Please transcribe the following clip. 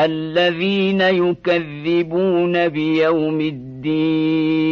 الذين يكذبون بيوم الدين.